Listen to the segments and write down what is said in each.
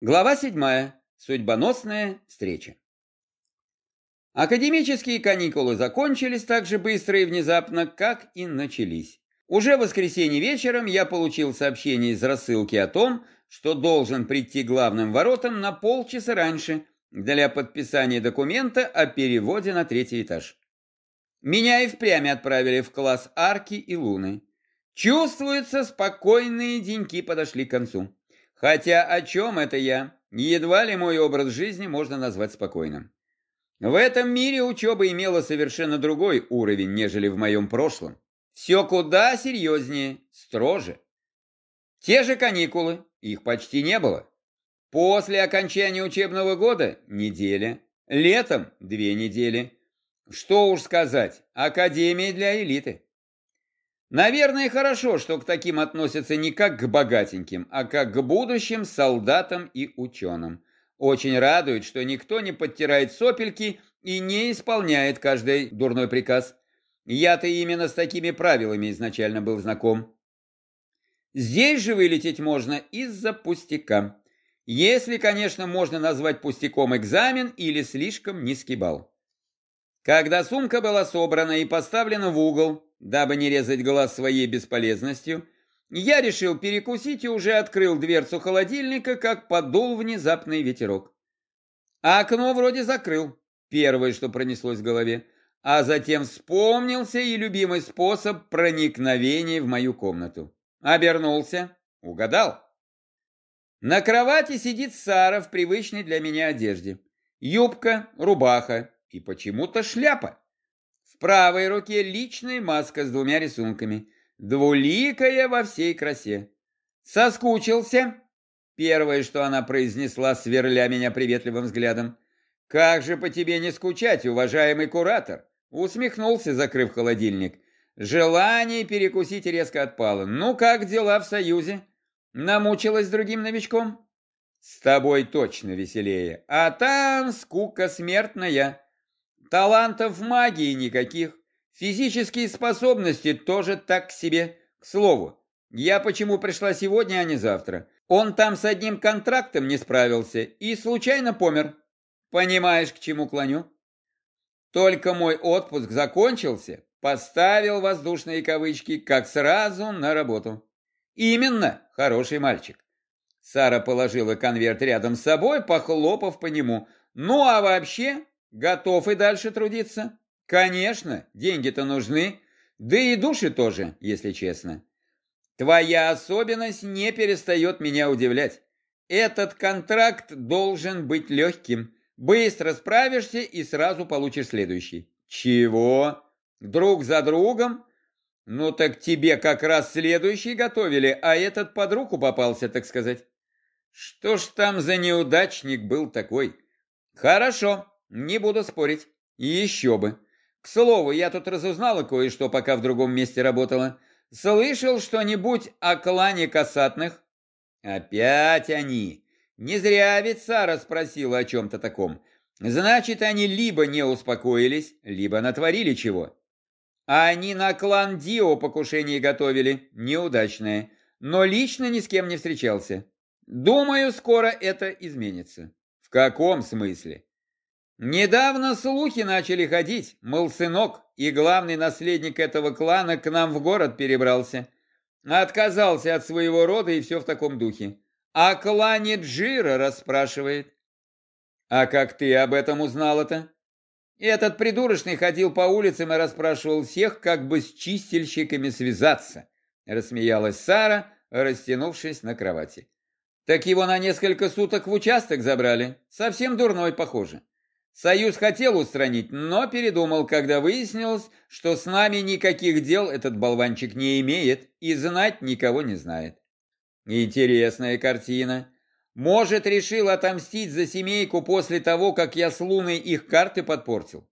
Глава 7. Судьбоносная встреча. Академические каникулы закончились так же быстро и внезапно, как и начались. Уже в воскресенье вечером я получил сообщение из рассылки о том, что должен прийти главным воротам на полчаса раньше для подписания документа о переводе на третий этаж. Меня и впрямь отправили в класс арки и луны. Чувствуется, спокойные деньки подошли к концу. Хотя о чем это я? Едва ли мой образ жизни можно назвать спокойным. В этом мире учеба имела совершенно другой уровень, нежели в моем прошлом. Все куда серьезнее, строже. Те же каникулы, их почти не было. После окончания учебного года – неделя, летом – две недели. Что уж сказать, академия для элиты. Наверное, хорошо, что к таким относятся не как к богатеньким, а как к будущим солдатам и ученым. Очень радует, что никто не подтирает сопельки и не исполняет каждый дурной приказ. Я-то именно с такими правилами изначально был знаком. Здесь же вылететь можно из-за пустяка. Если, конечно, можно назвать пустяком экзамен или слишком низкий балл. Когда сумка была собрана и поставлена в угол, Дабы не резать глаз своей бесполезностью, я решил перекусить и уже открыл дверцу холодильника, как подул внезапный ветерок. А окно вроде закрыл, первое, что пронеслось в голове, а затем вспомнился и любимый способ проникновения в мою комнату. Обернулся, угадал. На кровати сидит Сара в привычной для меня одежде. Юбка, рубаха и почему-то шляпа. В правой руке личная маска с двумя рисунками, двуликая во всей красе. Соскучился? Первое, что она произнесла, сверля меня приветливым взглядом. «Как же по тебе не скучать, уважаемый куратор?» Усмехнулся, закрыв холодильник. Желание перекусить резко отпало. «Ну как дела в Союзе? Намучилась другим новичком?» «С тобой точно веселее. А там скука смертная. Талантов в магии никаких. Физические способности тоже так себе. К слову, я почему пришла сегодня, а не завтра? Он там с одним контрактом не справился и случайно помер. Понимаешь, к чему клоню? Только мой отпуск закончился, поставил воздушные кавычки, как сразу на работу. Именно, хороший мальчик. Сара положила конверт рядом с собой, похлопав по нему. Ну а вообще, Готов и дальше трудиться? Конечно, деньги-то нужны, да и души тоже, если честно. Твоя особенность не перестает меня удивлять. Этот контракт должен быть легким. Быстро справишься и сразу получишь следующий. Чего? Друг за другом? Ну так тебе как раз следующий готовили, а этот под руку попался, так сказать. Что ж там за неудачник был такой? Хорошо, не буду спорить. Еще бы. К слову, я тут разузнала кое-что, пока в другом месте работала. Слышал что-нибудь о клане касатных? Опять они. Не зря ведь Сара спросила о чем-то таком. Значит, они либо не успокоились, либо натворили чего. Они на клан Дио покушение готовили, неудачное, но лично ни с кем не встречался. Думаю, скоро это изменится. В каком смысле? Недавно слухи начали ходить, мол, сынок и главный наследник этого клана к нам в город перебрался. Отказался от своего рода и все в таком духе. О клане Джира расспрашивает. А как ты об этом узнала-то? Этот придурочный ходил по улицам и расспрашивал всех, как бы с чистильщиками связаться. Рассмеялась Сара, растянувшись на кровати. Так его на несколько суток в участок забрали. Совсем дурной, похоже. Союз хотел устранить, но передумал, когда выяснилось, что с нами никаких дел этот болванчик не имеет и знать никого не знает. Интересная картина. Может, решил отомстить за семейку после того, как я с Луной их карты подпортил?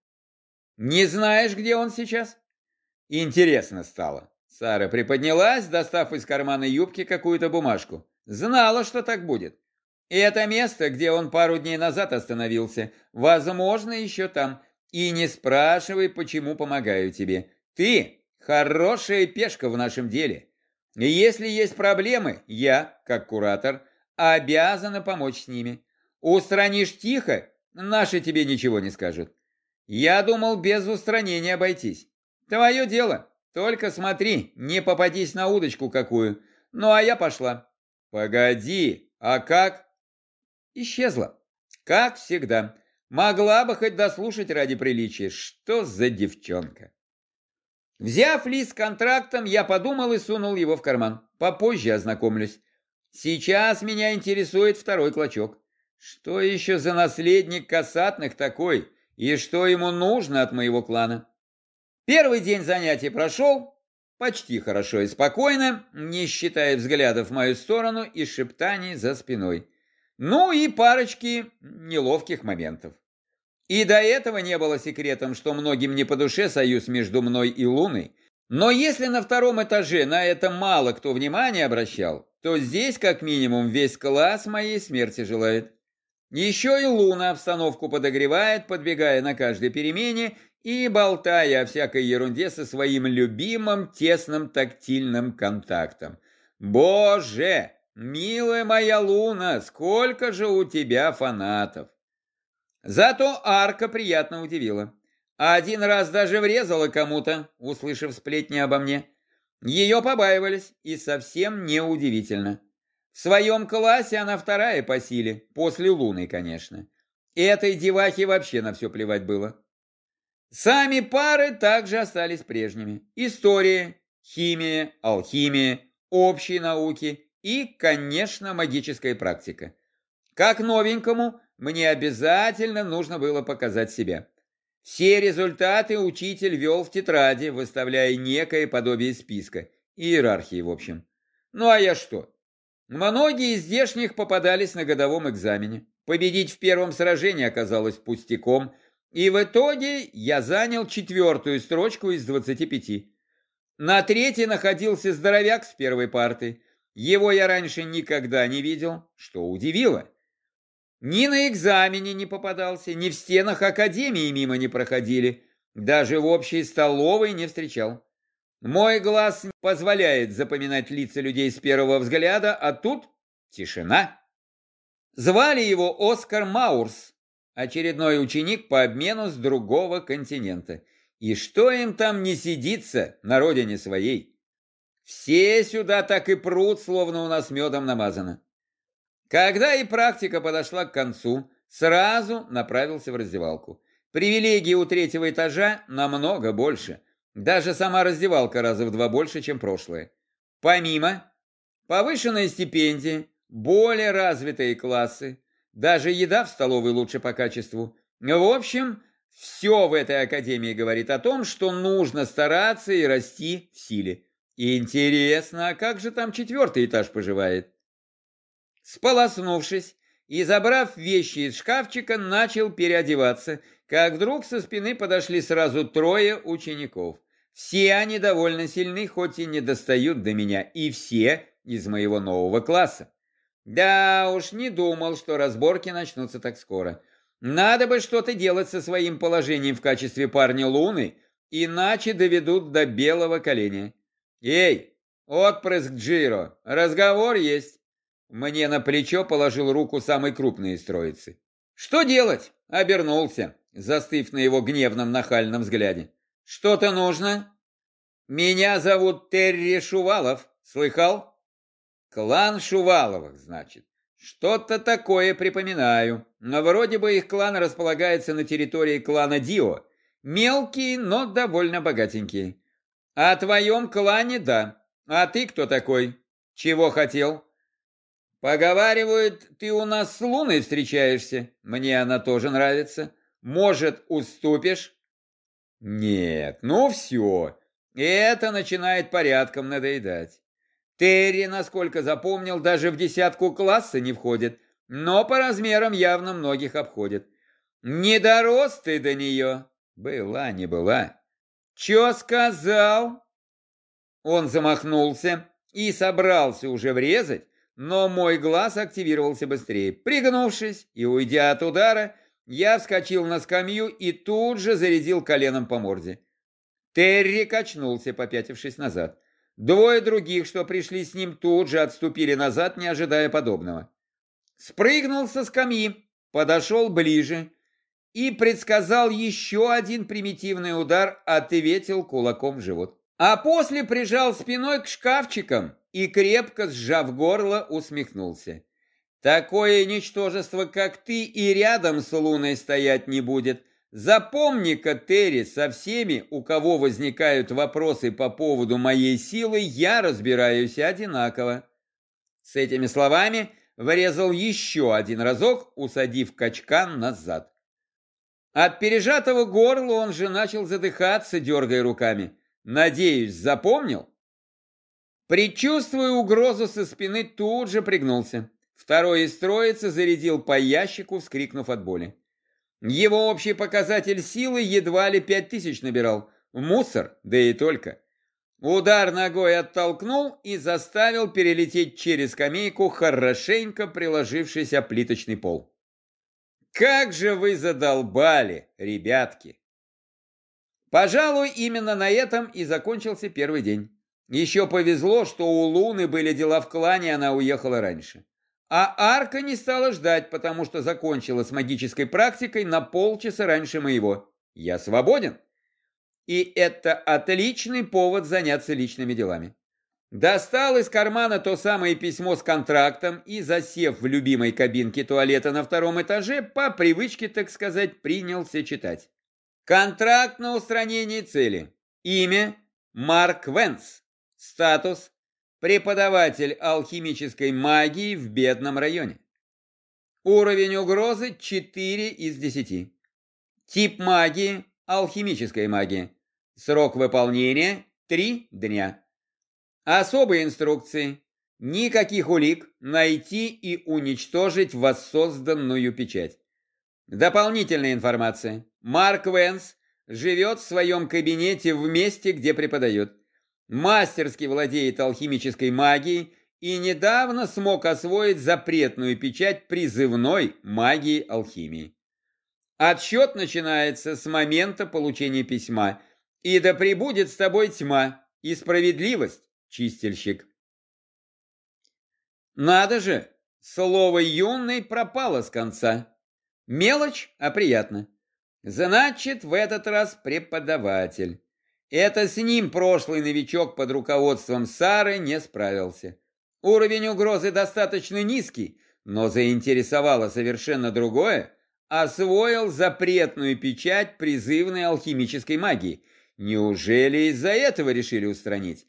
Не знаешь, где он сейчас? Интересно стало. Сара приподнялась, достав из кармана юбки какую-то бумажку. Знала, что так будет. И это место, где он пару дней назад остановился, возможно, еще там. И не спрашивай, почему помогаю тебе. Ты хорошая пешка в нашем деле. Если есть проблемы, я, как куратор, обязана помочь с ними. Устранишь тихо, наши тебе ничего не скажут. Я думал без устранения обойтись. Твое дело, только смотри, не попадись на удочку какую. Ну, а я пошла. Погоди, а как? Исчезла. Как всегда. Могла бы хоть дослушать ради приличия. Что за девчонка? Взяв лист контрактом, я подумал и сунул его в карман. Попозже ознакомлюсь. Сейчас меня интересует второй клочок. Что еще за наследник касатных такой? И что ему нужно от моего клана? Первый день занятий прошел почти хорошо и спокойно, не считая взглядов в мою сторону и шептаний за спиной. Ну и парочки неловких моментов. И до этого не было секретом, что многим не по душе союз между мной и Луной. Но если на втором этаже на это мало кто внимания обращал, то здесь как минимум весь класс моей смерти желает. Еще и Луна обстановку подогревает, подбегая на каждой перемене и болтая о всякой ерунде со своим любимым тесным тактильным контактом. Боже, милая моя Луна, сколько же у тебя фанатов! Зато арка приятно удивила. Один раз даже врезала кому-то, услышав сплетни обо мне. Ее побаивались, и совсем неудивительно. В своем классе она вторая по силе, после Луны, конечно. Этой девахе вообще на все плевать было. Сами пары также остались прежними. История, химия, алхимия, общие науки и, конечно, магическая практика. Как новенькому мне обязательно нужно было показать себя. Все результаты учитель вел в тетради, выставляя некое подобие списка, иерархии в общем. Ну а я что? Многие из здешних попадались на годовом экзамене. Победить в первом сражении оказалось пустяком, и в итоге я занял четвертую строчку из 25. На третьей находился здоровяк с первой парты. Его я раньше никогда не видел, что удивило. Ни на экзамене не попадался, ни в стенах академии мимо не проходили, даже в общей столовой не встречал. Мой глаз не позволяет запоминать лица людей с первого взгляда, а тут тишина. Звали его Оскар Маурс, очередной ученик по обмену с другого континента. И что им там не сидится на родине своей? Все сюда так и прут, словно у нас медом намазано. Когда и практика подошла к концу, сразу направился в раздевалку. Привилегии у третьего этажа намного больше. Даже сама раздевалка раза в два больше, чем прошлое. Помимо повышенной стипендии, более развитые классы, даже еда в столовой лучше по качеству. В общем, все в этой академии говорит о том, что нужно стараться и расти в силе. Интересно, а как же там четвертый этаж поживает? Сполоснувшись и забрав вещи из шкафчика, начал переодеваться, как вдруг со спины подошли сразу трое учеников. Все они довольно сильны, хоть и не достают до меня, и все из моего нового класса. Да уж, не думал, что разборки начнутся так скоро. Надо бы что-то делать со своим положением в качестве парня Луны, иначе доведут до белого коленя. Эй, отпрыск Джиро, разговор есть. Мне на плечо положил руку самый крупный из троицы. «Что делать?» — обернулся, застыв на его гневном нахальном взгляде. «Что-то нужно?» «Меня зовут Терри Шувалов. Слыхал?» «Клан Шуваловых, значит. Что-то такое припоминаю. Но вроде бы их клан располагается на территории клана Дио. Мелкие, но довольно богатенькие. О твоем клане – да. А ты кто такой? Чего хотел?» Поговаривают, ты у нас с Луной встречаешься. Мне она тоже нравится. Может, уступишь? Нет, ну все. Это начинает порядком надоедать. Терри, насколько запомнил, даже в десятку класса не входит, но по размерам явно многих обходит. Не дорос ты до нее. Была, не была. Че сказал? Он замахнулся и собрался уже врезать, но мой глаз активировался быстрее. Пригнувшись и уйдя от удара, я вскочил на скамью и тут же зарядил коленом по морде. Терри качнулся, попятившись назад. Двое других, что пришли с ним, тут же отступили назад, не ожидая подобного. Спрыгнул со скамьи, подошел ближе и предсказал еще один примитивный удар, ответил кулаком в живот. А после прижал спиной к шкафчикам и, крепко сжав горло, усмехнулся. Такое ничтожество, как ты, и рядом с Луной стоять не будет. Запомни-ка, Терри, со всеми, у кого возникают вопросы по поводу моей силы, я разбираюсь одинаково. С этими словами врезал еще один разок, усадив качкан назад. От пережатого горла он же начал задыхаться, дергая руками. Надеюсь, запомнил? Предчувствуя угрозу со спины, тут же пригнулся. Второй из троицы зарядил по ящику, вскрикнув от боли. Его общий показатель силы едва ли пять тысяч набирал. Мусор, да и только. Удар ногой оттолкнул и заставил перелететь через скамейку, хорошенько приложившись о плиточный пол. Как же вы задолбали, ребятки! Пожалуй, именно на этом и закончился первый день. Еще повезло, что у Луны были дела в клане, она уехала раньше. А Арка не стала ждать, потому что закончила с магической практикой на полчаса раньше моего. Я свободен. И это отличный повод заняться личными делами. Достал из кармана то самое письмо с контрактом и, засев в любимой кабинке туалета на втором этаже, по привычке, так сказать, принялся читать. Контракт на устранение цели. Имя Марк Венс. Статус преподаватель алхимической магии в бедном районе. Уровень угрозы 4 из 10. Тип магии алхимическая магия. Срок выполнения 3 дня. Особые инструкции. Никаких улик. Найти и уничтожить воссозданную печать. Дополнительная информация. Марк Венс живет в своем кабинете в месте, где преподает. Мастерски владеет алхимической магией и недавно смог освоить запретную печать призывной магии алхимии. Отсчет начинается с момента получения письма. И да пребудет с тобой тьма и справедливость чистильщик. Надо же, слово «юный» пропало с конца. Мелочь, а приятно. Значит, в этот раз преподаватель. Это с ним прошлый новичок под руководством Сары не справился. Уровень угрозы достаточно низкий, но заинтересовало совершенно другое. Освоил запретную печать призывной алхимической магии. Неужели из-за этого решили устранить?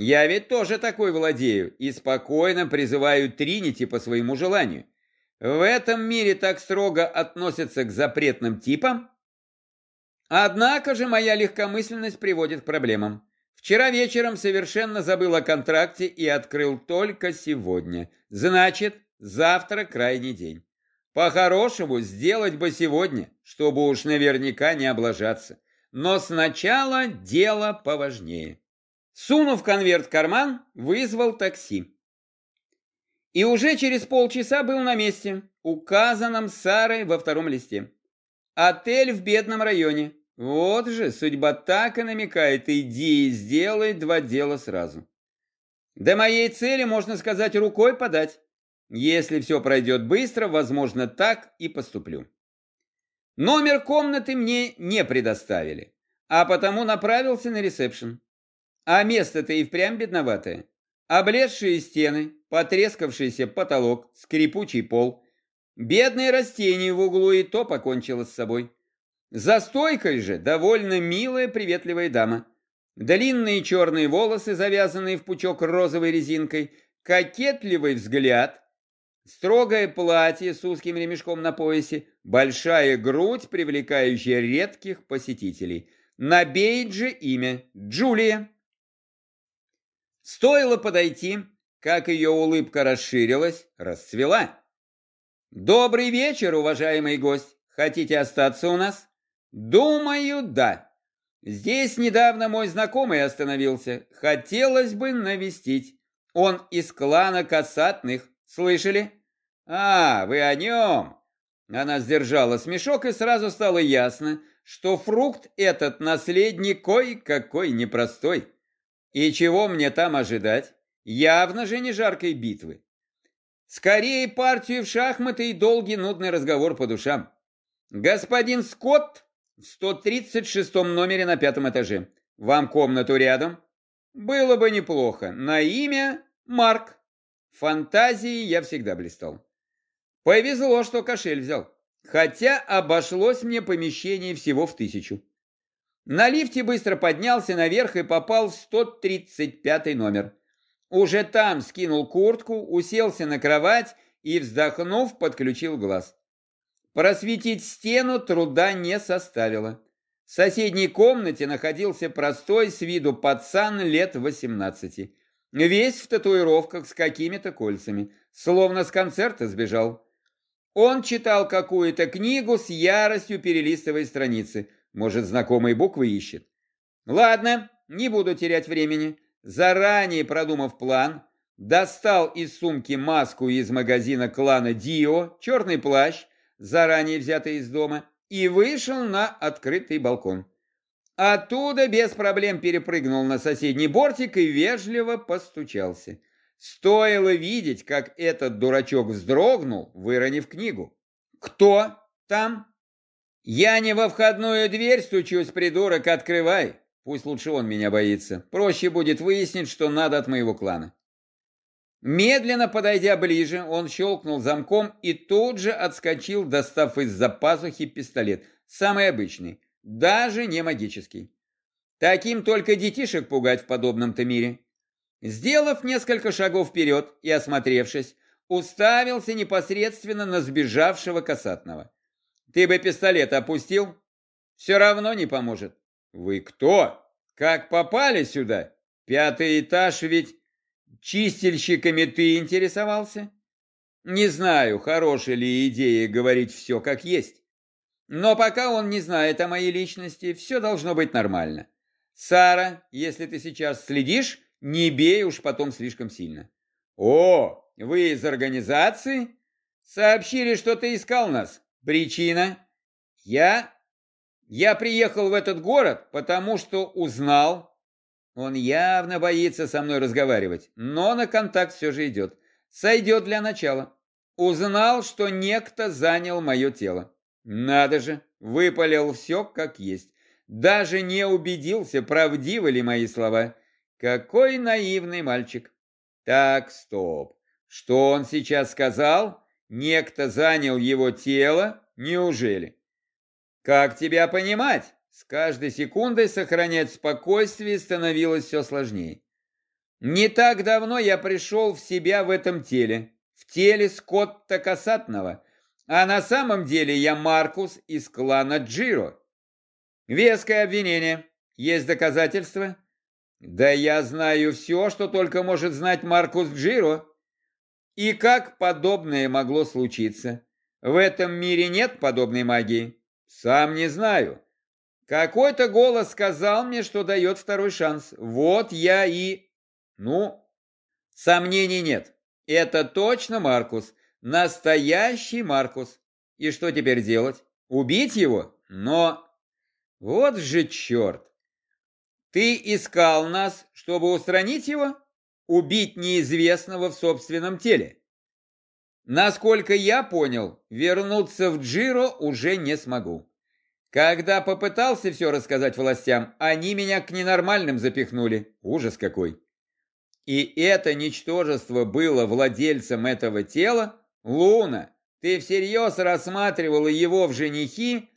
Я ведь тоже такой владею и спокойно призываю Тринити по своему желанию. В этом мире так строго относятся к запретным типам? Однако же моя легкомысленность приводит к проблемам. Вчера вечером совершенно забыл о контракте и открыл только сегодня. Значит, завтра крайний день. По-хорошему, сделать бы сегодня, чтобы уж наверняка не облажаться. Но сначала дело поважнее. Сунув конверт в карман, вызвал такси. И уже через полчаса был на месте, указанном Сарой во втором листе. Отель в бедном районе. Вот же, судьба так и намекает, иди и сделай два дела сразу. До моей цели, можно сказать, рукой подать. Если все пройдет быстро, возможно, так и поступлю. Номер комнаты мне не предоставили, а потому направился на ресепшн. А место-то и впрямь бедноватое. Облезшие стены, потрескавшийся потолок, скрипучий пол. Бедные растения в углу и то покончило с собой. За стойкой же довольно милая приветливая дама. Длинные черные волосы, завязанные в пучок розовой резинкой, кокетливый взгляд, строгое платье с узким ремешком на поясе, большая грудь, привлекающая редких посетителей. На бейдже имя Джулия. Стоило подойти, как ее улыбка расширилась, расцвела. «Добрый вечер, уважаемый гость! Хотите остаться у нас?» «Думаю, да. Здесь недавно мой знакомый остановился. Хотелось бы навестить. Он из клана Касатных. Слышали?» «А, вы о нем!» Она сдержала смешок, и сразу стало ясно, что фрукт этот наследник кой-какой непростой. И чего мне там ожидать? Явно же не жаркой битвы. Скорее партию в шахматы и долгий нудный разговор по душам. Господин Скотт в 136 номере на пятом этаже. Вам комнату рядом? Было бы неплохо. На имя Марк. Фантазии я всегда блистал. Повезло, что кошель взял. Хотя обошлось мне помещение всего в тысячу. На лифте быстро поднялся наверх и попал в 135 номер. Уже там скинул куртку, уселся на кровать и, вздохнув, подключил глаз. Просветить стену труда не составило. В соседней комнате находился простой с виду пацан лет 18. Весь в татуировках с какими-то кольцами, словно с концерта сбежал. Он читал какую-то книгу с яростью перелистывая страницы. Может, знакомые буквы ищет? Ладно, не буду терять времени. Заранее продумав план, достал из сумки маску из магазина клана Дио, черный плащ, заранее взятый из дома, и вышел на открытый балкон. Оттуда без проблем перепрыгнул на соседний бортик и вежливо постучался. Стоило видеть, как этот дурачок вздрогнул, выронив книгу. «Кто там?» «Я не во входную дверь стучусь, придурок, открывай!» Пусть лучше он меня боится. Проще будет выяснить, что надо от моего клана. Медленно подойдя ближе, он щелкнул замком и тут же отскочил, достав из-за пазухи пистолет. Самый обычный, даже не магический. Таким только детишек пугать в подобном-то мире. Сделав несколько шагов вперед и осмотревшись, уставился непосредственно на сбежавшего касатного. «Ты бы пистолет опустил? Все равно не поможет». «Вы кто? Как попали сюда? Пятый этаж ведь чистильщиками ты интересовался?» «Не знаю, хорошая ли идея говорить все как есть. Но пока он не знает о моей личности, все должно быть нормально. Сара, если ты сейчас следишь, не бей уж потом слишком сильно. О, вы из организации? Сообщили, что ты искал нас. Причина? Я... Я приехал в этот город, потому что узнал... Он явно боится со мной разговаривать, но на контакт все же идет. Сойдет для начала. Узнал, что некто занял мое тело. Надо же, выпалил все как есть. Даже не убедился, правдивы ли мои слова. Какой наивный мальчик. Так, стоп. Что он сейчас сказал? Некто занял его тело? Неужели? Как тебя понимать? С каждой секундой сохранять спокойствие становилось все сложнее. Не так давно я пришел в себя в этом теле, в теле Скотта Касатного, а на самом деле я Маркус из клана Джиро. Веское обвинение. Есть доказательства? Да я знаю все, что только может знать Маркус Джиро. И как подобное могло случиться? В этом мире нет подобной магии. Сам не знаю. Какой-то голос сказал мне, что дает второй шанс. Вот я и... Ну, сомнений нет. Это точно Маркус. Настоящий Маркус. И что теперь делать? Убить его? Но... Вот же черт! Ты искал нас, чтобы устранить его? Убить неизвестного в собственном теле? Насколько я понял, вернуться в Джиро уже не смогу. Когда попытался все рассказать властям, они меня к ненормальным запихнули. Ужас какой! И это ничтожество было владельцем этого тела? Луна, ты всерьез рассматривала его в женихи?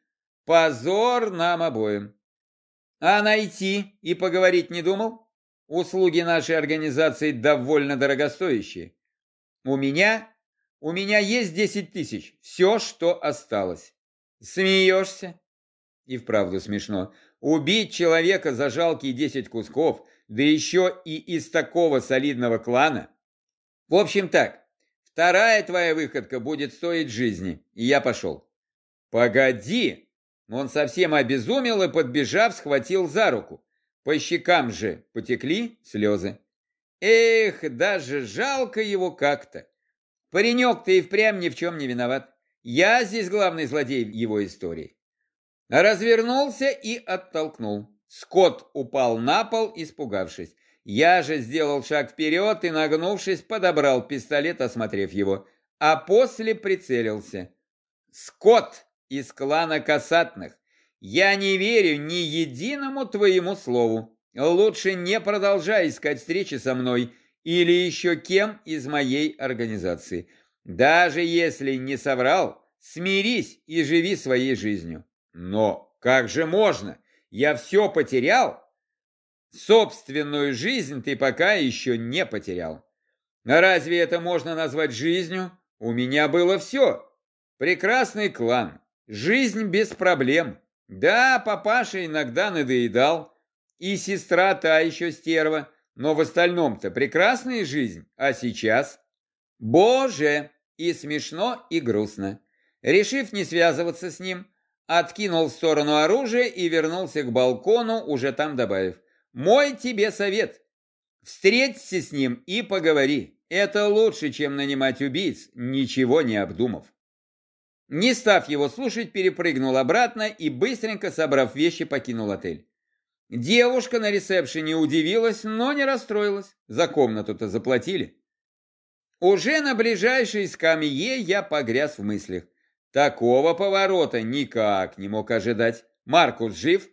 Позор нам обоим. А найти и поговорить не думал? Услуги нашей организации довольно дорогостоящие. У меня, у меня есть десять тысяч, все, что осталось. Смеешься? И вправду смешно. Убить человека за жалкие десять кусков, да еще и из такого солидного клана. В общем так, вторая твоя выходка будет стоить жизни, и я пошел. Погоди, он совсем обезумел и, подбежав, схватил за руку. По щекам же потекли слезы. Эх, даже жалко его как-то. Паренек-то и впрямь ни в чем не виноват. Я здесь главный злодей его истории. Развернулся и оттолкнул. Скот упал на пол, испугавшись. Я же сделал шаг вперед и, нагнувшись, подобрал пистолет, осмотрев его, а после прицелился. Скотт из клана Касатных, я не верю ни единому твоему слову. Лучше не продолжай искать встречи со мной или еще кем из моей организации. Даже если не соврал, смирись и живи своей жизнью. Но как же можно? Я все потерял? Собственную жизнь ты пока еще не потерял. разве это можно назвать жизнью? У меня было все. Прекрасный клан, жизнь без проблем. Да, папаша иногда надоедал, и сестра та еще стерва, но в остальном-то прекрасная жизнь, а сейчас... Боже! И смешно, и грустно. Решив не связываться с ним, откинул в сторону оружие и вернулся к балкону, уже там добавив. «Мой тебе совет. Встреться с ним и поговори. Это лучше, чем нанимать убийц, ничего не обдумав». Не став его слушать, перепрыгнул обратно и, быстренько собрав вещи, покинул отель. Девушка на ресепшене удивилась, но не расстроилась. За комнату-то заплатили. Уже на ближайшей скамье я погряз в мыслях. Такого поворота никак не мог ожидать. Маркус жив?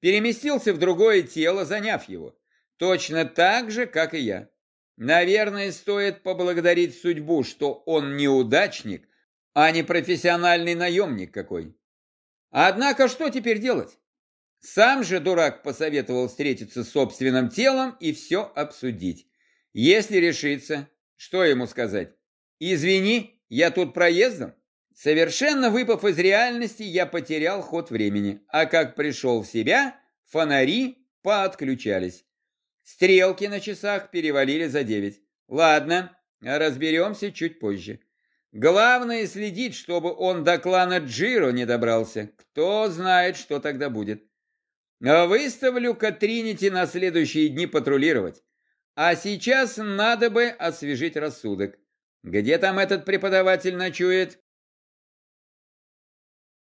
Переместился в другое тело, заняв его. Точно так же, как и я. Наверное, стоит поблагодарить судьбу, что он неудачник, а не профессиональный наемник какой. Однако что теперь делать? Сам же дурак посоветовал встретиться с собственным телом и все обсудить. Если решится, что ему сказать? Извини, я тут проездом? Совершенно выпав из реальности, я потерял ход времени, а как пришел в себя, фонари поотключались. Стрелки на часах перевалили за девять. Ладно, разберемся чуть позже. Главное следить, чтобы он до клана Джиро не добрался. Кто знает, что тогда будет. Выставлю Катринити на следующие дни патрулировать. А сейчас надо бы освежить рассудок. Где там этот преподаватель ночует?